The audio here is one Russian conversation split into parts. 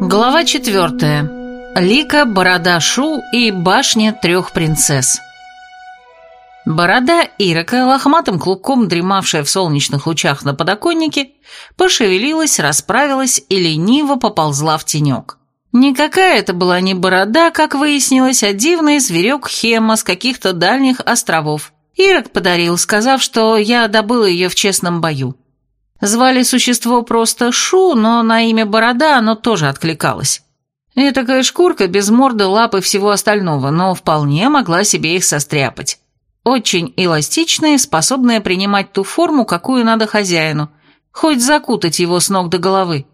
Глава четвертая. Лика, Борода Шу и Башня трех принцесс. Борода Ирака, лохматым клубком дремавшая в солнечных лучах на подоконнике, пошевелилась, расправилась и лениво поползла в тенек. Никакая это была не борода, как выяснилось, а дивный зверек Хема с каких-то дальних островов. Ирок подарил, сказав, что я добыла ее в честном бою. Звали существо просто Шу, но на имя Борода оно тоже откликалось. Этакая шкурка без морды, лап и всего остального, но вполне могла себе их состряпать. Очень эластичная, способная принимать ту форму, какую надо хозяину, хоть закутать его с ног до головы.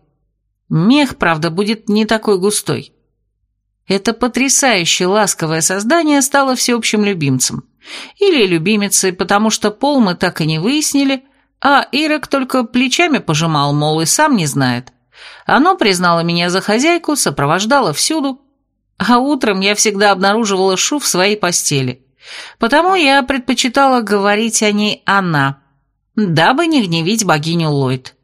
Мех, правда, будет не такой густой. Это потрясающе ласковое создание стало всеобщим любимцем. Или любимицей, потому что пол мы так и не выяснили – а Ирок только плечами пожимал, мол, и сам не знает. Оно признало меня за хозяйку, сопровождало всюду. А утром я всегда обнаруживала Шу в своей постели. Потому я предпочитала говорить о ней «она», дабы не гневить богиню Ллойд.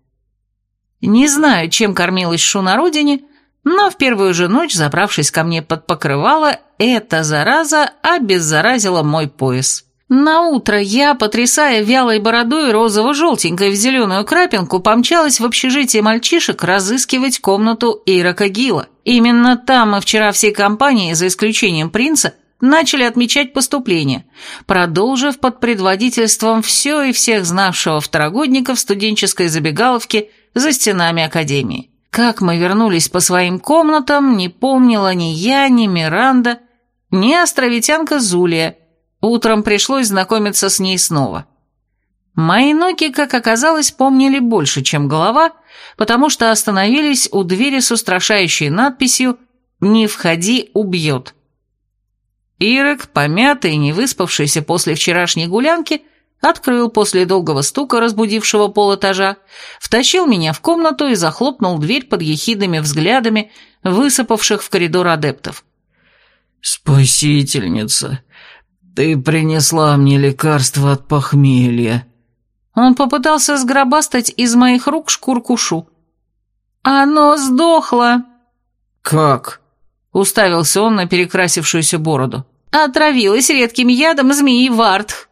Не знаю, чем кормилась Шу на родине, но в первую же ночь, забравшись ко мне под покрывало, эта зараза обеззаразила мой пояс. На утро я, потрясая вялой бородой розово-желтенькой в зеленую крапинку, помчалась в общежитие мальчишек разыскивать комнату Ирака Гила. Именно там мы вчера всей компанией, за исключением принца, начали отмечать поступление, продолжив под предводительством все и всех знавшего второгодника в студенческой забегаловке за стенами академии. Как мы вернулись по своим комнатам, не помнила ни я, ни Миранда, ни островитянка Зулия – Утром пришлось знакомиться с ней снова. Мои ноги, как оказалось, помнили больше, чем голова, потому что остановились у двери с устрашающей надписью «Не входи, убьет». Ирек, помятый и не выспавшийся после вчерашней гулянки, открыл после долгого стука, разбудившего полэтажа, втащил меня в комнату и захлопнул дверь под ехидными взглядами высыпавших в коридор адептов. «Спасительница, «Ты принесла мне лекарство от похмелья». Он попытался сгробастать из моих рук шкурку-шу. «Оно сдохло!» «Как?» — уставился он на перекрасившуюся бороду. «Отравилась редким ядом змеи Варт».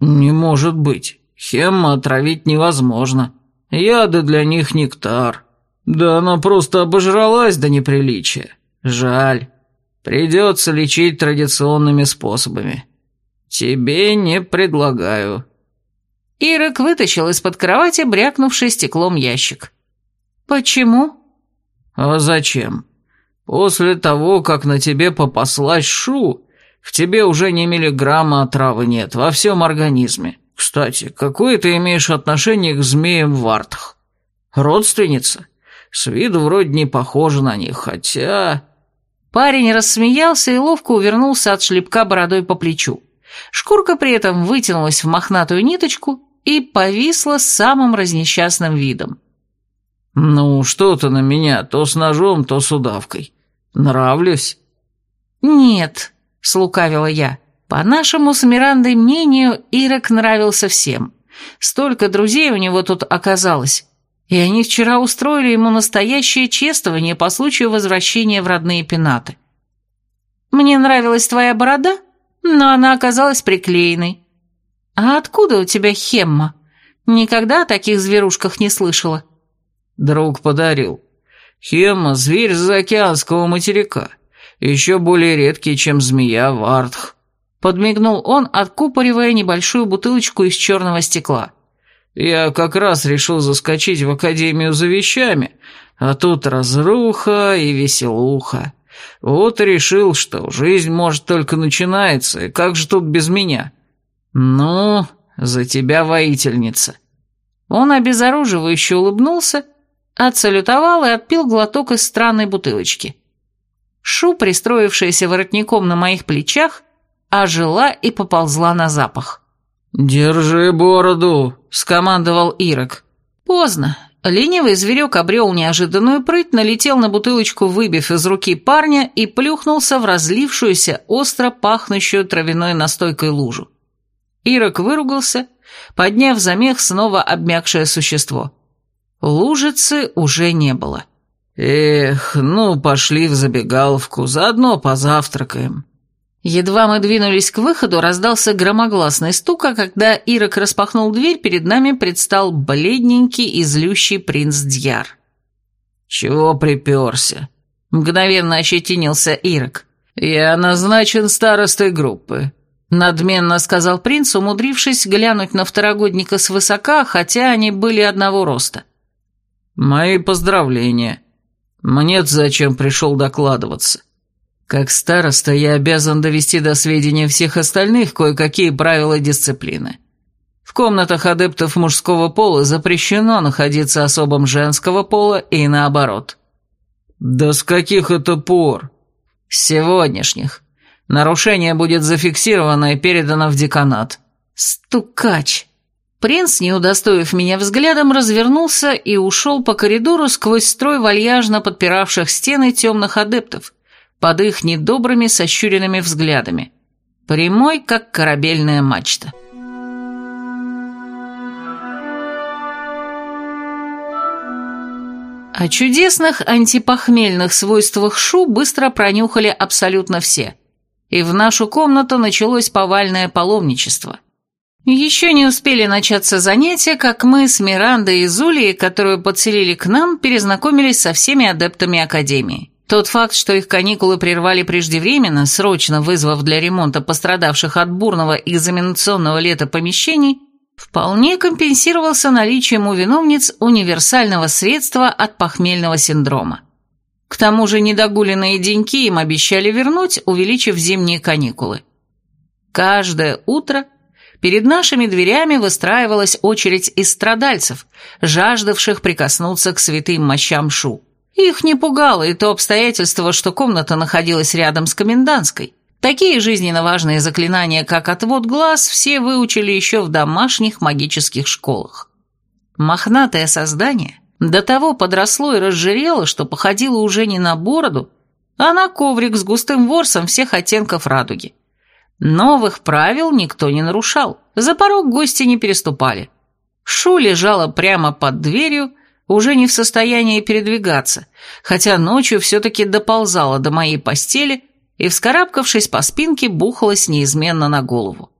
«Не может быть. Хемма отравить невозможно. Яды для них нектар. Да она просто обожралась до неприличия. Жаль». Придется лечить традиционными способами. Тебе не предлагаю». Ирок вытащил из-под кровати брякнувший стеклом ящик. «Почему?» «А зачем? После того, как на тебе попаслась Шу, в тебе уже ни миллиграмма отравы нет во всем организме. Кстати, какое ты имеешь отношение к змеям в вартах? Родственница? С виду вроде не похожа на них, хотя...» Парень рассмеялся и ловко увернулся от шлепка бородой по плечу. Шкурка при этом вытянулась в мохнатую ниточку и повисла с самым разнесчастным видом. «Ну, что ты на меня, то с ножом, то с удавкой. Нравлюсь?» «Нет», — слукавила я. «По нашему с Мирандой мнению, Ирок нравился всем. Столько друзей у него тут оказалось и они вчера устроили ему настоящее чествование по случаю возвращения в родные пенаты. Мне нравилась твоя борода, но она оказалась приклеенной. А откуда у тебя хемма? Никогда о таких зверушках не слышала. Друг подарил. Хемма – зверь заокеанского материка, еще более редкий, чем змея Вартх. Подмигнул он, откупоривая небольшую бутылочку из черного стекла. Я как раз решил заскочить в академию за вещами, а тут разруха и веселуха. Вот решил, что жизнь может только начинается, и как же тут без меня? Ну, за тебя, воительница. Он обезоруживающе улыбнулся, отсалютовал и отпил глоток из странной бутылочки. Шу, пристроившаяся воротником на моих плечах, ожила и поползла на запах. «Держи бороду», — скомандовал Ирок. Поздно. Ленивый зверек обрел неожиданную прыть, налетел на бутылочку, выбив из руки парня, и плюхнулся в разлившуюся, остро пахнущую травяной настойкой лужу. Ирок выругался, подняв замех снова обмякшее существо. Лужицы уже не было. «Эх, ну, пошли в забегаловку, заодно позавтракаем». Едва мы двинулись к выходу, раздался громогласный стук, а когда Ирок распахнул дверь, перед нами предстал бледненький и злющий принц Дьяр. «Чего приперся?» — мгновенно ощетинился Ирок. «Я назначен старостой группы», — надменно сказал принц, умудрившись глянуть на второгодника свысока, хотя они были одного роста. «Мои поздравления. Мне-то зачем пришел докладываться? Как староста я обязан довести до сведения всех остальных кое-какие правила дисциплины. В комнатах адептов мужского пола запрещено находиться особым женского пола и наоборот». «Да с каких это пор?» «С сегодняшних. Нарушение будет зафиксировано и передано в деканат». «Стукач!» Принц, не удостоив меня взглядом, развернулся и ушел по коридору сквозь строй вальяжно подпиравших стены темных адептов, под их недобрыми сощуренными взглядами. Прямой, как корабельная мачта. О чудесных антипохмельных свойствах шу быстро пронюхали абсолютно все. И в нашу комнату началось повальное паломничество. Еще не успели начаться занятия, как мы с Мирандой и Зулией, которую подселили к нам, перезнакомились со всеми адептами Академии. Тот факт, что их каникулы прервали преждевременно, срочно вызвав для ремонта пострадавших от бурного экзаменационного лета помещений, вполне компенсировался наличием у виновниц универсального средства от похмельного синдрома. К тому же недогуленные деньки им обещали вернуть, увеличив зимние каникулы. Каждое утро перед нашими дверями выстраивалась очередь из страдальцев, жаждавших прикоснуться к святым мощам Шу. Их не пугало и то обстоятельство, что комната находилась рядом с комендантской. Такие жизненно важные заклинания, как отвод глаз, все выучили еще в домашних магических школах. Мохнатое создание до того подросло и разжирело, что походило уже не на бороду, а на коврик с густым ворсом всех оттенков радуги. Новых правил никто не нарушал, за порог гости не переступали. Шу лежала прямо под дверью, уже не в состоянии передвигаться, хотя ночью все-таки доползала до моей постели и, вскарабкавшись по спинке, бухалась неизменно на голову.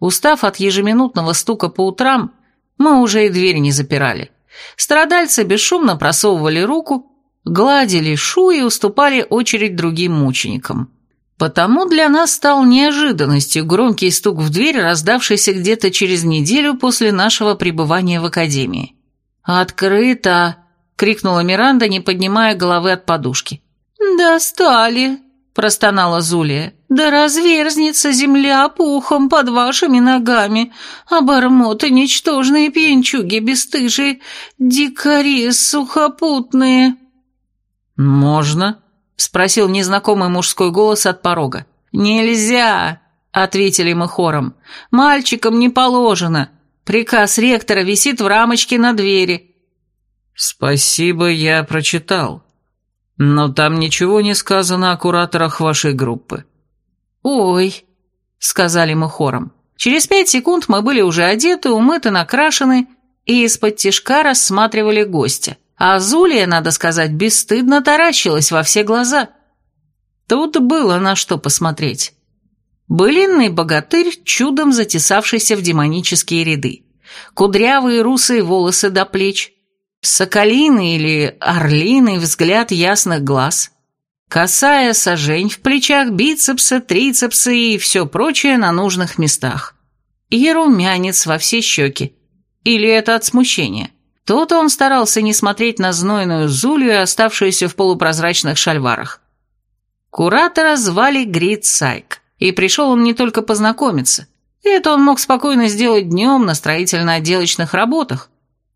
Устав от ежеминутного стука по утрам, мы уже и дверь не запирали. Страдальцы бесшумно просовывали руку, гладили шу и уступали очередь другим мученикам. Потому для нас стал неожиданностью громкий стук в дверь, раздавшийся где-то через неделю после нашего пребывания в академии. «Открыто!» — крикнула Миранда, не поднимая головы от подушки. «Достали!» — простонала Зулия. «Да разверзнется земля пухом под вашими ногами, обормоты ничтожные пьянчуги бесстыжие, дикари сухопутные». «Можно?» — спросил незнакомый мужской голос от порога. «Нельзя!» — ответили мы хором. «Мальчикам не положено. Приказ ректора висит в рамочке на двери». «Спасибо, я прочитал. Но там ничего не сказано о кураторах вашей группы». «Ой», — сказали мы хором. Через пять секунд мы были уже одеты, умыты, накрашены и из-под тишка рассматривали гостя. А Зулия, надо сказать, бесстыдно таращилась во все глаза. Тут было на что посмотреть. Былинный богатырь, чудом затесавшийся в демонические ряды. Кудрявые русые волосы до плеч. Соколиный или орлиный взгляд ясных глаз. Косая сажень в плечах, бицепсы, трицепсы и все прочее на нужных местах. И румянец во все щеки. Или это от смущения? Тут он старался не смотреть на знойную Зулю, оставшуюся в полупрозрачных шальварах. Куратора звали Грит Сайк, и пришел он не только познакомиться. Это он мог спокойно сделать днем на строительно-отделочных работах,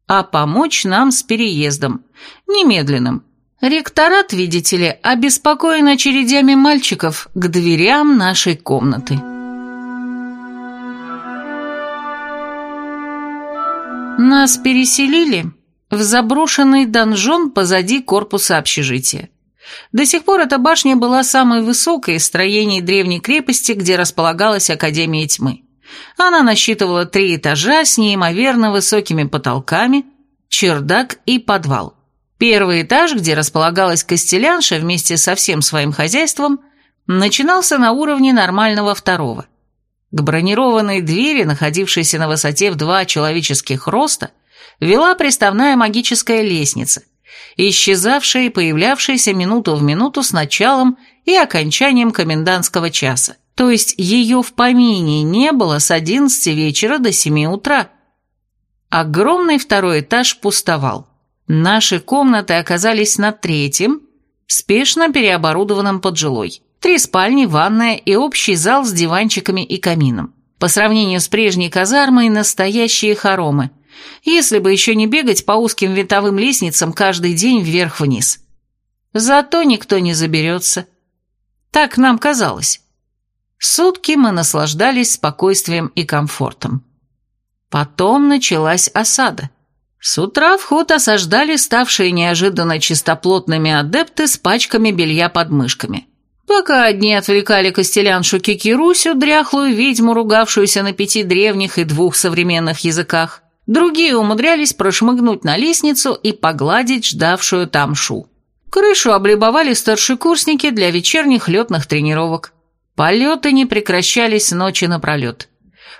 а помочь нам с переездом, немедленным. Ректорат, видите ли, обеспокоен очередями мальчиков к дверям нашей комнаты. Нас переселили в заброшенный донжон позади корпуса общежития. До сих пор эта башня была самой высокой из строений древней крепости, где располагалась Академия Тьмы. Она насчитывала три этажа с неимоверно высокими потолками, чердак и подвал. Первый этаж, где располагалась Костелянша вместе со всем своим хозяйством, начинался на уровне нормального второго. К бронированной двери, находившейся на высоте в два человеческих роста, вела приставная магическая лестница, исчезавшая и появлявшаяся минуту в минуту с началом и окончанием комендантского часа. То есть ее в помине не было с 11 вечера до 7 утра. Огромный второй этаж пустовал. Наши комнаты оказались на третьем, спешно переоборудованном под жилой. Три спальни, ванная и общий зал с диванчиками и камином. По сравнению с прежней казармой, настоящие хоромы. Если бы еще не бегать по узким винтовым лестницам каждый день вверх-вниз. Зато никто не заберется. Так нам казалось. Сутки мы наслаждались спокойствием и комфортом. Потом началась осада. С утра вход осаждали ставшие неожиданно чистоплотными адепты с пачками белья под мышками. Пока одни отвлекали Костеляншу Кикирусю, дряхлую ведьму, ругавшуюся на пяти древних и двух современных языках, другие умудрялись прошмыгнуть на лестницу и погладить ждавшую там Шу. Крышу облюбовали старшекурсники для вечерних летных тренировок. Полеты не прекращались ночи напролет.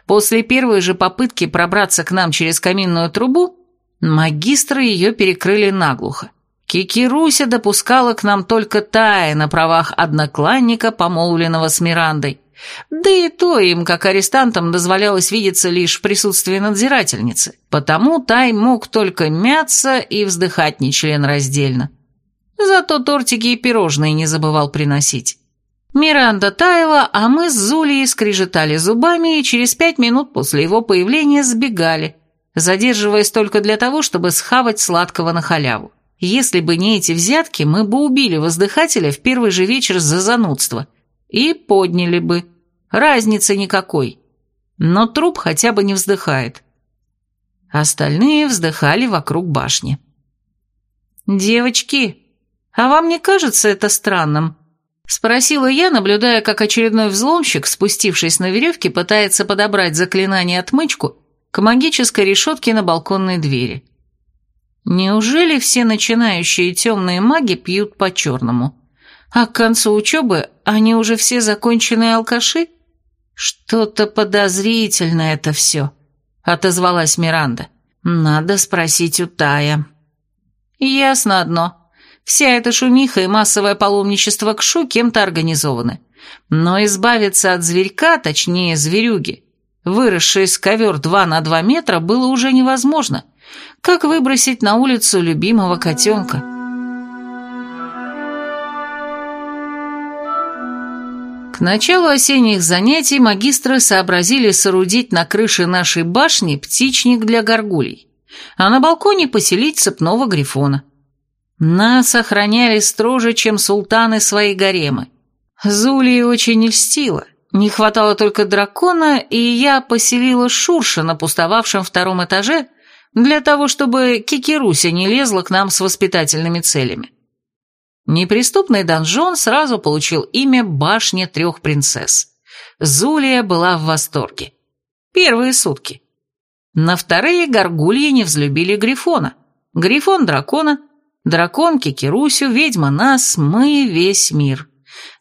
После первой же попытки пробраться к нам через каминную трубу, магистры ее перекрыли наглухо. Кикируся допускала к нам только Тая на правах однокланника, помолвленного с Мирандой. Да и то им, как арестантам, дозволялось видеться лишь в присутствии надзирательницы. Потому Тай мог только мяться и вздыхать нечленораздельно. Зато тортики и пирожные не забывал приносить. Миранда таяла, а мы с Зулией скрежетали зубами и через пять минут после его появления сбегали, задерживаясь только для того, чтобы схавать сладкого на халяву. Если бы не эти взятки, мы бы убили воздыхателя в первый же вечер за занудство. И подняли бы. Разницы никакой. Но труп хотя бы не вздыхает. Остальные вздыхали вокруг башни. «Девочки, а вам не кажется это странным?» Спросила я, наблюдая, как очередной взломщик, спустившись на веревке, пытается подобрать заклинание отмычку к магической решетке на балконной двери. Неужели все начинающие темные маги пьют по-черному? А к концу учебы они уже все законченные алкаши? Что-то подозрительно это все, отозвалась Миранда. Надо спросить у Тая. Ясно одно. Вся эта шумиха и массовое паломничество к Шу кем-то организованы. Но избавиться от зверька, точнее зверюги, выросшей из ковер 2 на 2 метра, было уже невозможно. Как выбросить на улицу любимого котенка? К началу осенних занятий магистры сообразили соорудить на крыше нашей башни птичник для горгулей, а на балконе поселить цепного грифона. Нас охраняли строже, чем султаны свои гаремы. Зулии очень льстила. Не хватало только дракона, и я поселила Шурша на пустовавшем втором этаже для того, чтобы Кикируся не лезла к нам с воспитательными целями. Неприступный донжон сразу получил имя «Башня трех принцесс». Зулия была в восторге. Первые сутки. На вторые горгульи не взлюбили Грифона. Грифон дракона, Дракон, Кикирусю, ведьма нас, мы весь мир.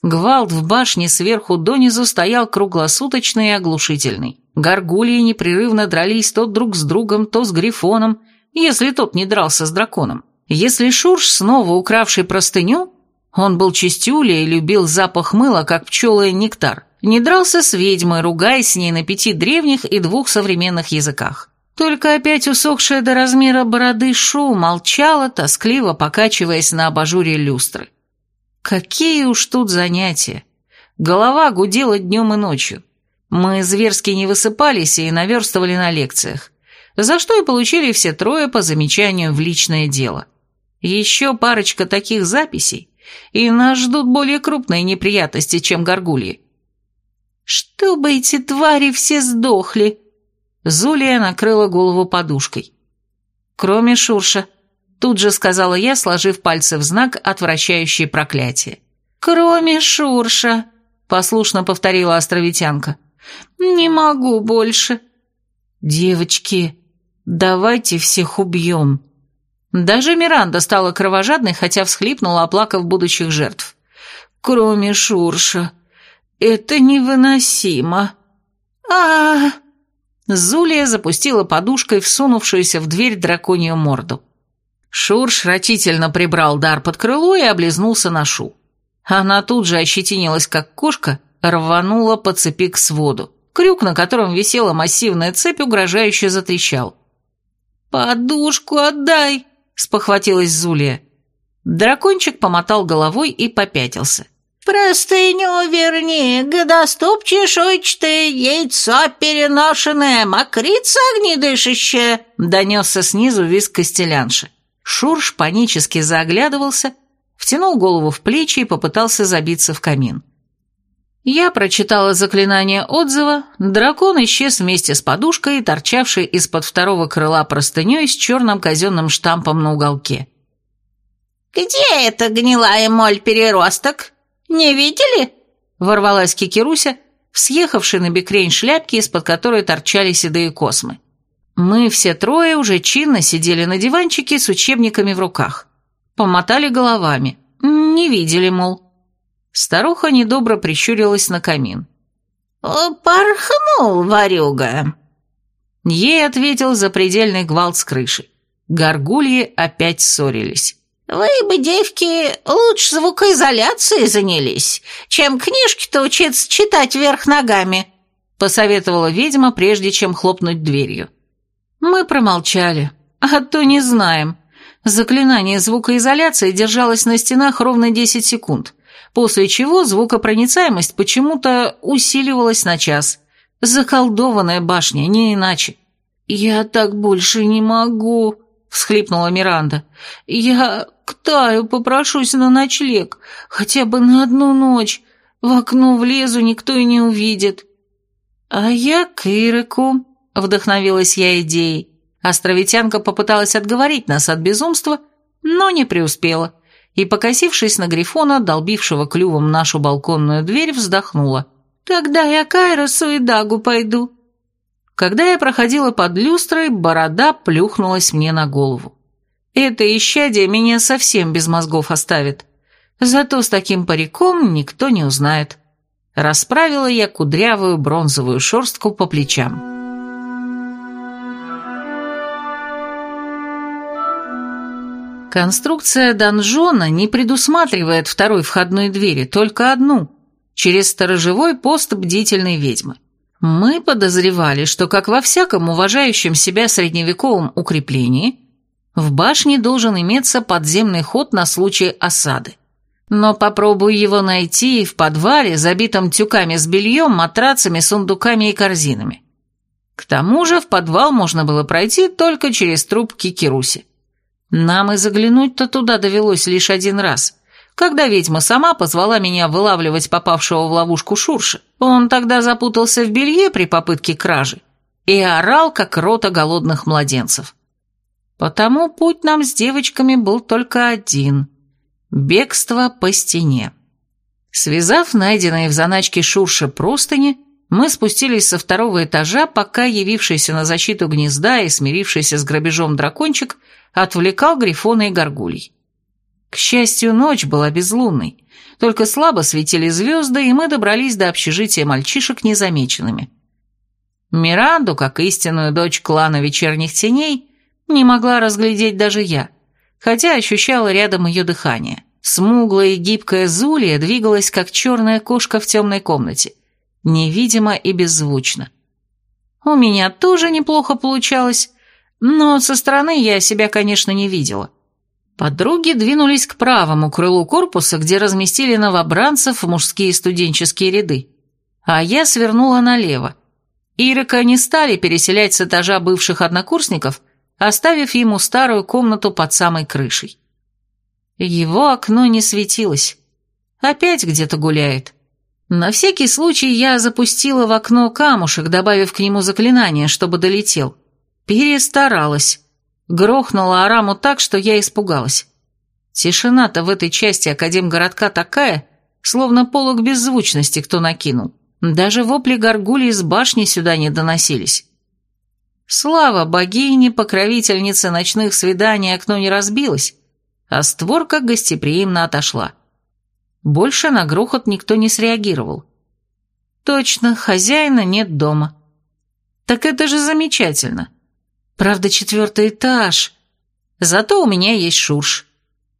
Гвалт в башне сверху донизу стоял круглосуточный и оглушительный. Горгульи непрерывно дрались то друг с другом, то с Грифоном, если тот не дрался с драконом. Если Шурш, снова укравший простыню, он был чистюля и любил запах мыла, как пчела и нектар, не дрался с ведьмой, ругаясь с ней на пяти древних и двух современных языках. Только опять усохшая до размера бороды Шу молчала, тоскливо покачиваясь на абажуре люстры. Какие уж тут занятия! Голова гудела днем и ночью. Мы зверски не высыпались и наверстывали на лекциях, за что и получили все трое по замечанию в личное дело. Еще парочка таких записей, и нас ждут более крупные неприятности, чем горгульи. «Чтобы эти твари все сдохли!» Зулия накрыла голову подушкой. «Кроме Шурша», — тут же сказала я, сложив пальцы в знак, отвращающее проклятие. «Кроме Шурша», — послушно повторила островитянка. Не могу больше. Девочки, давайте всех убьем. Даже Миранда стала кровожадной, хотя всхлипнула, оплакав будущих жертв. Кроме Шурша. Это невыносимо. а, -а, -а Зулия запустила подушкой всунувшуюся в дверь драконью морду. Шурш рачительно прибрал дар под крыло и облизнулся на Шу. Она тут же ощетинилась, как кошка, рванула по цепи к своду. Крюк, на котором висела массивная цепь, угрожающе затрещал. «Подушку отдай!» – спохватилась Зулия. Дракончик помотал головой и попятился. «Простыню верни, годоступ чешуйчатое, яйцо переношенное, мокрица огнедышащая!» – донесся снизу визг костелянши. Шурш панически заоглядывался, втянул голову в плечи и попытался забиться в камин. Я прочитала заклинание отзыва, дракон исчез вместе с подушкой, торчавшей из-под второго крыла простыней с черным казенным штампом на уголке. «Где эта гнилая моль-переросток? Не видели?» Ворвалась Кикируся, съехавшей на бекрень шляпки, из-под которой торчали седые космы. Мы все трое уже чинно сидели на диванчике с учебниками в руках. Помотали головами. Не видели, мол. Старуха недобро прищурилась на камин. «Порхнул, ворюга!» Ей ответил запредельный гвалт с крыши. Горгульи опять ссорились. «Вы бы, девки, лучше звукоизоляцией занялись, чем книжки-то учиться читать вверх ногами», посоветовала ведьма, прежде чем хлопнуть дверью. Мы промолчали, а то не знаем. Заклинание звукоизоляции держалось на стенах ровно 10 секунд, после чего звукопроницаемость почему-то усиливалась на час. Заколдованная башня, не иначе. «Я так больше не могу», — всхлипнула Миранда. «Я к Таю попрошусь на ночлег, хотя бы на одну ночь. В окно влезу, никто и не увидит». «А я к Иреку», Вдохновилась я идеей. Островитянка попыталась отговорить нас от безумства, но не преуспела, и, покосившись на Грифона, долбившего клювом нашу балконную дверь, вздохнула. «Тогда я к Айросу и Дагу пойду». Когда я проходила под люстрой, борода плюхнулась мне на голову. Это исчадие меня совсем без мозгов оставит. Зато с таким париком никто не узнает. Расправила я кудрявую бронзовую шерстку по плечам. Конструкция донжона не предусматривает второй входной двери, только одну, через сторожевой пост бдительной ведьмы. Мы подозревали, что, как во всяком уважающем себя средневековом укреплении, в башне должен иметься подземный ход на случай осады. Но попробуй его найти в подвале, забитом тюками с бельем, матрацами, сундуками и корзинами. К тому же в подвал можно было пройти только через трубки Кируси. Нам и заглянуть-то туда довелось лишь один раз, когда ведьма сама позвала меня вылавливать попавшего в ловушку Шурша. Он тогда запутался в белье при попытке кражи и орал, как рота голодных младенцев. Потому путь нам с девочками был только один — бегство по стене. Связав найденные в заначке Шурша простыни, мы спустились со второго этажа, пока явившийся на защиту гнезда и смирившийся с грабежом дракончик отвлекал Грифона и Горгулей. К счастью, ночь была безлунной, только слабо светили звезды, и мы добрались до общежития мальчишек незамеченными. Миранду, как истинную дочь клана вечерних теней, не могла разглядеть даже я, хотя ощущала рядом ее дыхание. Смуглая и гибкая Зулия двигалась, как черная кошка в темной комнате, невидимо и беззвучно. У меня тоже неплохо получалось, но со стороны я себя, конечно, не видела. Подруги двинулись к правому крылу корпуса, где разместили новобранцев в мужские студенческие ряды. А я свернула налево. Ирика не стали переселять с этажа бывших однокурсников, оставив ему старую комнату под самой крышей. Его окно не светилось. Опять где-то гуляет. На всякий случай я запустила в окно камушек, добавив к нему заклинание, чтобы долетел. Перестаралась. Грохнула Араму так, что я испугалась. Тишина-то в этой части Академгородка такая, словно полог беззвучности кто накинул. Даже вопли горгулей с башни сюда не доносились. Слава богине, покровительнице ночных свиданий окно не разбилось, а створка гостеприимно отошла. Больше на грохот никто не среагировал. Точно, хозяина нет дома. Так это же замечательно. Правда, четвертый этаж. Зато у меня есть шурш.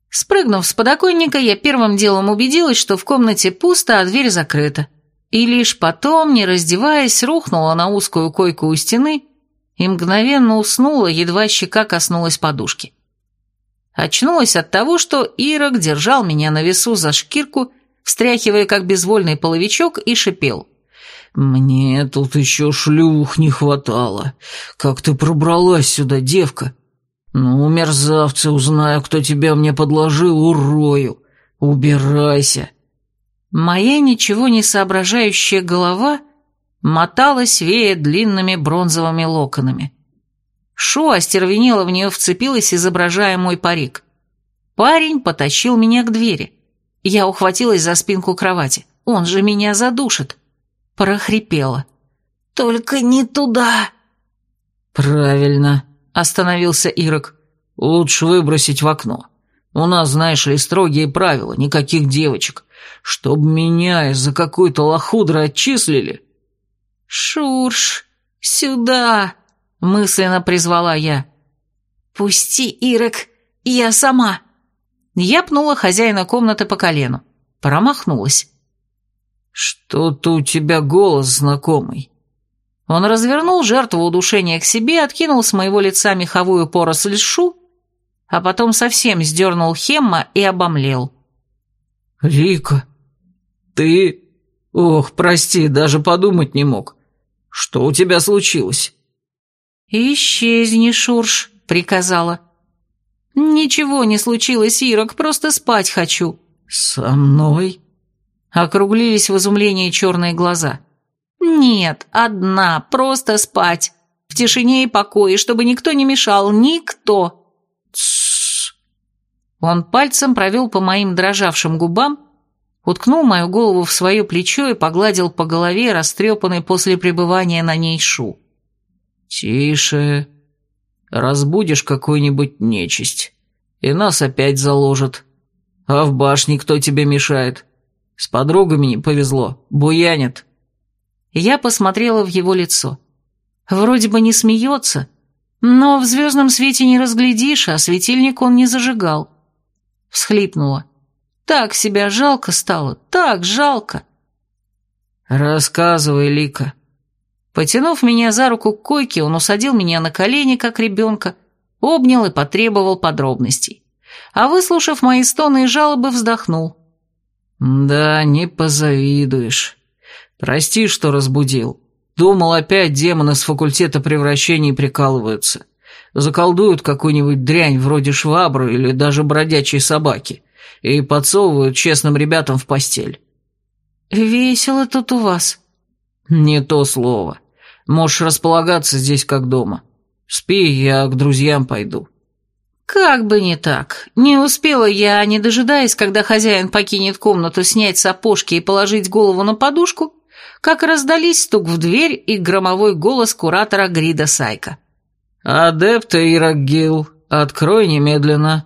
Спрыгнув с подоконника, я первым делом убедилась, что в комнате пусто, а дверь закрыта. И лишь потом, не раздеваясь, рухнула на узкую койку у стены и мгновенно уснула, едва щека коснулась подушки. Очнулась от того, что Ирок держал меня на весу за шкирку, встряхивая как безвольный половичок, и шипел. «Мне тут еще шлюх не хватало. Как ты пробралась сюда, девка? Ну, мерзавцы, узнаю, кто тебя мне подложил, урою. Убирайся!» Моя ничего не соображающая голова моталась, вея длинными бронзовыми локонами. Шу остервенела в нее вцепилась, изображая мой парик. Парень потащил меня к двери. Я ухватилась за спинку кровати. Он же меня задушит. Прохрипела. «Только не туда!» «Правильно», — остановился Ирок. «Лучше выбросить в окно. У нас, знаешь ли, строгие правила, никаких девочек. Чтоб меня из-за какой-то лохудры отчислили...» «Шурш, сюда!» — мысленно призвала я. «Пусти, Ирок, я сама!» Я пнула хозяина комнаты по колену. Промахнулась. «Что-то у тебя голос знакомый». Он развернул жертву удушения к себе, откинул с моего лица меховую поросль шу, а потом совсем сдернул хемма и обомлел. «Рика, ты... Ох, прости, даже подумать не мог. Что у тебя случилось?» «Исчезни, Шурш», — приказала. «Ничего не случилось, Ирок, просто спать хочу». «Со мной?» Округлились в изумлении черные глаза. «Нет, одна, просто спать. В тишине и покое, чтобы никто не мешал, никто». «Тссс». Он пальцем провел по моим дрожавшим губам, уткнул мою голову в свое плечо и погладил по голове, растрепанной после пребывания на ней шу. «Тише. Разбудишь какую-нибудь нечисть, и нас опять заложат. А в башне кто тебе мешает? С подругами не повезло, буянит». Я посмотрела в его лицо. Вроде бы не смеется, но в звездном свете не разглядишь, а светильник он не зажигал. Всхлипнула. Так себя жалко стало, так жалко. «Рассказывай, Лика», Потянув меня за руку к койке, он усадил меня на колени, как ребенка, обнял и потребовал подробностей. А выслушав мои стоны и жалобы, вздохнул. «Да, не позавидуешь. Прости, что разбудил. Думал, опять демоны с факультета превращений прикалываются. Заколдуют какую-нибудь дрянь вроде швабры или даже бродячей собаки и подсовывают честным ребятам в постель». «Весело тут у вас». «Не то слово. Можешь располагаться здесь как дома. Спи, я к друзьям пойду». «Как бы не так. Не успела я, не дожидаясь, когда хозяин покинет комнату, снять сапожки и положить голову на подушку, как раздались стук в дверь и громовой голос куратора Грида Сайка. «Адепта Ирагил, открой немедленно».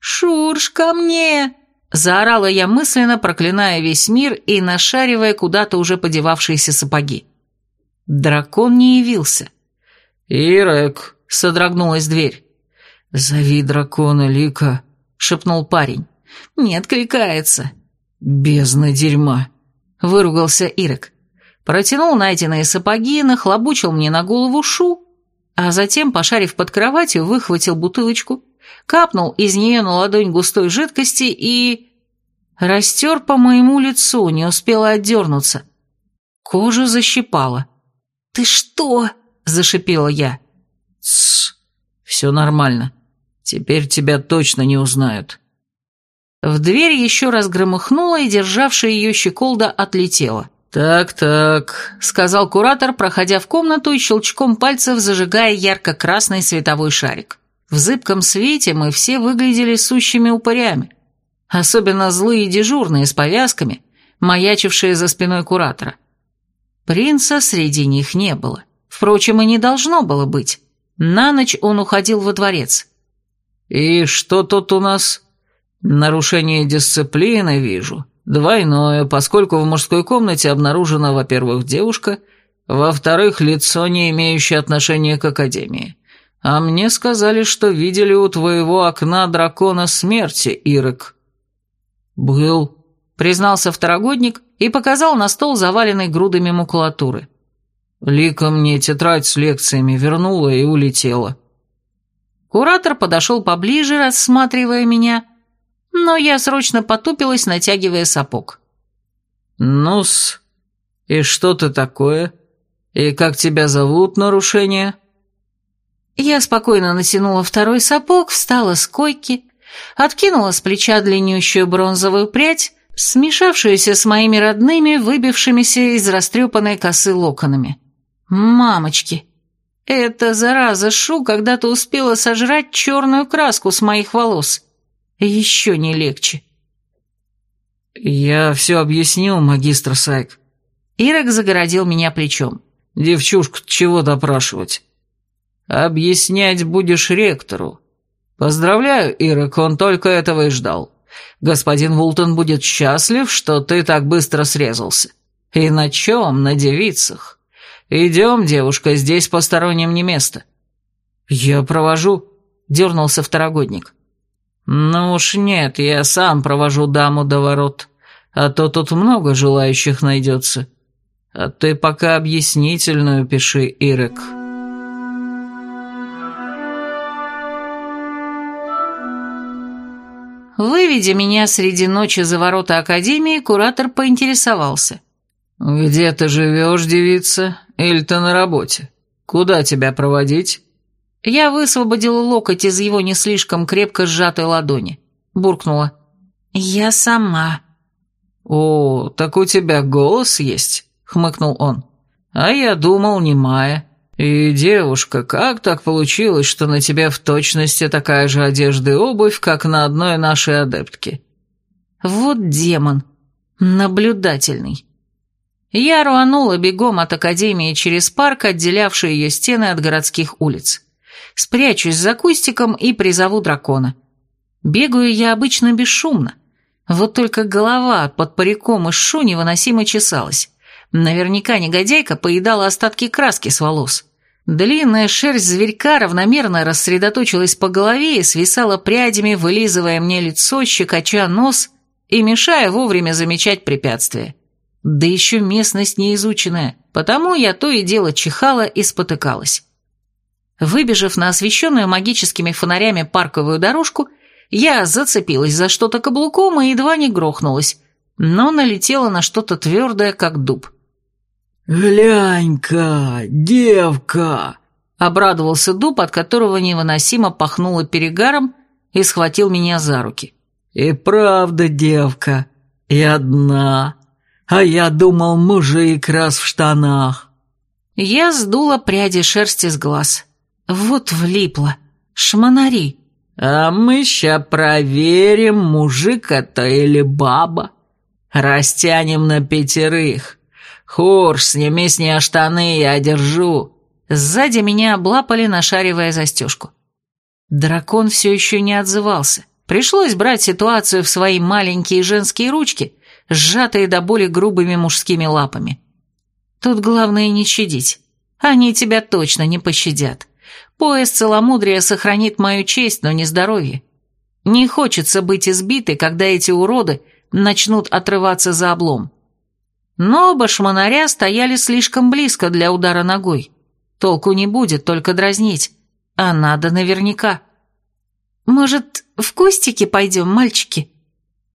«Шурш, ко мне!» Заорала я мысленно, проклиная весь мир и нашаривая куда-то уже подевавшиеся сапоги. Дракон не явился. «Ирек», — содрогнулась дверь. «Зови дракона, Лика», — шепнул парень. «Не откликается». «Бездна дерьма», — выругался Ирек. Протянул найденные сапоги, нахлобучил мне на голову шу, а затем, пошарив под кроватью, выхватил бутылочку, капнул из нее на ладонь густой жидкости и... Растер по моему лицу, не успела отдернуться. Кожу защипала. «Ты что?» – зашипела я. «Тссс, все нормально. Теперь тебя точно не узнают». В дверь еще раз громыхнула, и державшая ее щеколда отлетела. «Так-так», — сказал куратор, проходя в комнату и щелчком пальцев зажигая ярко-красный световой шарик. В зыбком свете мы все выглядели сущими упырями. Особенно злые дежурные с повязками, маячившие за спиной куратора. Принца среди них не было. Впрочем, и не должно было быть. На ночь он уходил во дворец. «И что тут у нас?» «Нарушение дисциплины, вижу. Двойное, поскольку в мужской комнате обнаружена, во-первых, девушка, во-вторых, лицо, не имеющее отношения к Академии. А мне сказали, что видели у твоего окна дракона смерти, Ирок». «Был», — признался второгодник и показал на стол, заваленный грудами макулатуры. Лика мне тетрадь с лекциями вернула и улетела. Куратор подошел поближе, рассматривая меня, но я срочно потупилась, натягивая сапог. «Ну-с, и что ты такое? И как тебя зовут, нарушение?» Я спокойно натянула второй сапог, встала с койки, откинула с плеча длиннющую бронзовую прядь, смешавшуюся с моими родными, выбившимися из растрепанной косы локонами. «Мамочки! Эта зараза Шу когда-то успела сожрать черную краску с моих волос. Еще не легче». «Я все объяснил, магистр Сайк». Ирок загородил меня плечом. «Девчушку чего допрашивать?» «Объяснять будешь ректору. Поздравляю, Ирок, он только этого и ждал. Господин Вултон будет счастлив, что ты так быстро срезался. И на чем? На девицах». «Идем, девушка, здесь посторонним не место». «Я провожу», — дернулся второгодник. «Ну уж нет, я сам провожу даму до ворот, а то тут много желающих найдется. А ты пока объяснительную пиши, Ирек». Выведя меня среди ночи за ворота Академии, куратор поинтересовался. «Где ты живешь, девица? Или ты на работе? Куда тебя проводить?» Я высвободила локоть из его не слишком крепко сжатой ладони. Буркнула. «Я сама». «О, так у тебя голос есть?» — хмыкнул он. «А я думал, не Майя. И, девушка, как так получилось, что на тебе в точности такая же одежда и обувь, как на одной нашей адептке?» «Вот демон. Наблюдательный». Я рванула бегом от академии через парк, отделявший ее стены от городских улиц. Спрячусь за кустиком и призову дракона. Бегаю я обычно бесшумно. Вот только голова под париком из шу невыносимо чесалась. Наверняка негодяйка поедала остатки краски с волос. Длинная шерсть зверька равномерно рассредоточилась по голове и свисала прядями, вылизывая мне лицо, щекоча нос и мешая вовремя замечать препятствия. Да еще местность неизученная, потому я то и дело чихала и спотыкалась. Выбежав на освещенную магическими фонарями парковую дорожку, я зацепилась за что-то каблуком и едва не грохнулась, но налетела на что-то твердое, как дуб. «Глянь-ка, девка!» Обрадовался дуб, от которого невыносимо пахнуло перегаром, и схватил меня за руки. «И правда, девка, и одна!» А я думал, мужик раз в штанах. Я сдула пряди шерсти с глаз. Вот влипла. Шманари. А мы ща проверим, мужик это или баба. Растянем на пятерых. Хорш, сними с нее штаны, я держу. Сзади меня облапали, нашаривая застежку. Дракон все еще не отзывался. Пришлось брать ситуацию в свои маленькие женские ручки сжатые до боли грубыми мужскими лапами. Тут главное не щадить. Они тебя точно не пощадят. Пояс целомудрия сохранит мою честь, но не здоровье. Не хочется быть избитой, когда эти уроды начнут отрываться за облом. Но оба шмонаря стояли слишком близко для удара ногой. Толку не будет, только дразнить. А надо наверняка. «Может, в кустики пойдем, мальчики?»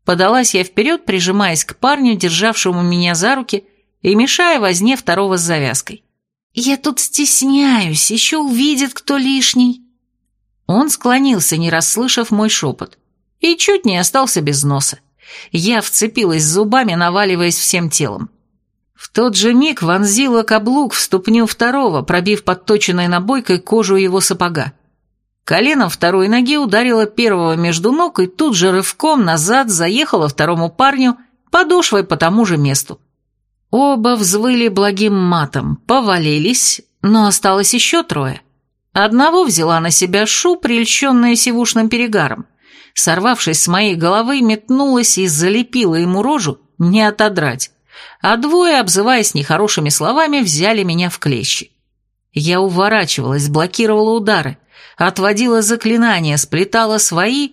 Подалась я вперед, прижимаясь к парню, державшему меня за руки и мешая возне второго с завязкой. «Я тут стесняюсь, еще увидит кто лишний». Он склонился, не расслышав мой шепот, и чуть не остался без носа. Я вцепилась зубами, наваливаясь всем телом. В тот же миг вонзила каблук в ступню второго, пробив подточенной набойкой кожу его сапога. Коленом второй ноги ударила первого между ног и тут же рывком назад заехала второму парню подошвой по тому же месту. Оба взвыли благим матом, повалились, но осталось еще трое. Одного взяла на себя Шу, прельщенная сивушным перегаром. Сорвавшись с моей головы, метнулась и залепила ему рожу, не отодрать. А двое, обзываясь нехорошими словами, взяли меня в клещи. Я уворачивалась, блокировала удары, отводила заклинания, сплетала свои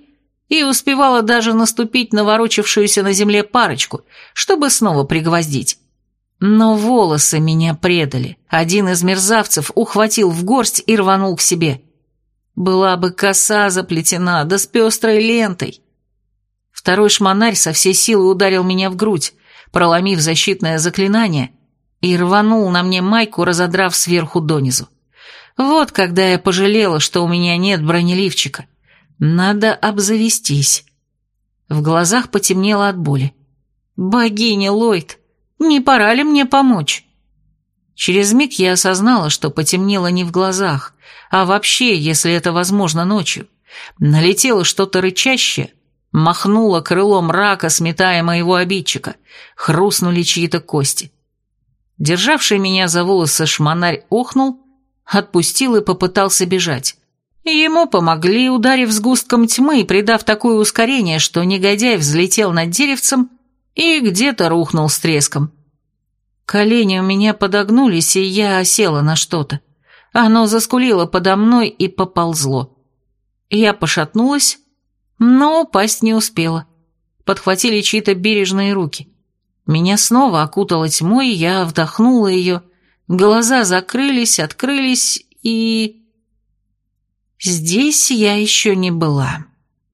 и успевала даже наступить на ворочавшуюся на земле парочку, чтобы снова пригвоздить. Но волосы меня предали. Один из мерзавцев ухватил в горсть и рванул к себе. Была бы коса заплетена, да с пестрой лентой. Второй шмонарь со всей силы ударил меня в грудь, проломив защитное заклинание, и рванул на мне майку, разодрав сверху донизу. Вот когда я пожалела, что у меня нет бронеливчика. Надо обзавестись. В глазах потемнело от боли. «Богиня Ллойд!» Не пора ли мне помочь? Через миг я осознала, что потемнело не в глазах, а вообще, если это возможно ночью. Налетело что-то рычащее, махнуло крылом рака, сметая моего обидчика, хрустнули чьи-то кости. Державший меня за волосы шмонарь охнул, отпустил и попытался бежать. Ему помогли, ударив сгустком тьмы и придав такое ускорение, что негодяй взлетел над деревцем и где-то рухнул с треском. Колени у меня подогнулись, и я осела на что-то. Оно заскулило подо мной и поползло. Я пошатнулась, но упасть не успела. Подхватили чьи-то бережные руки. Меня снова окутала тьмой, я вдохнула ее, глаза закрылись, открылись, и... Здесь я еще не была.